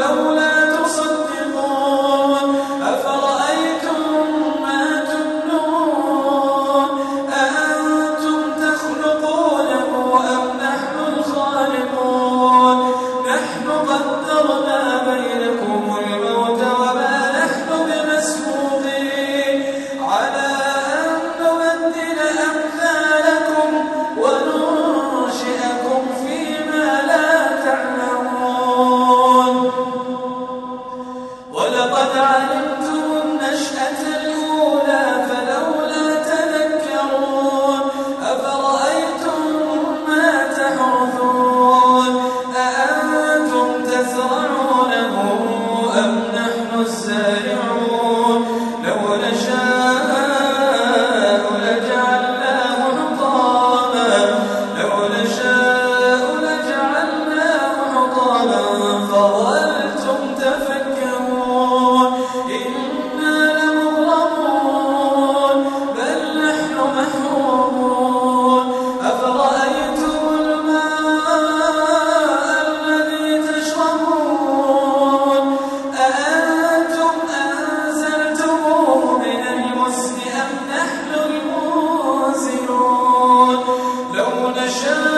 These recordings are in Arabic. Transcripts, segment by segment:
فلولا يشاء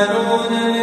يجعلون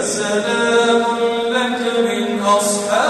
فسبح باسم